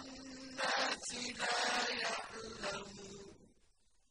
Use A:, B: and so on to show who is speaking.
A: النَّاسِ لَا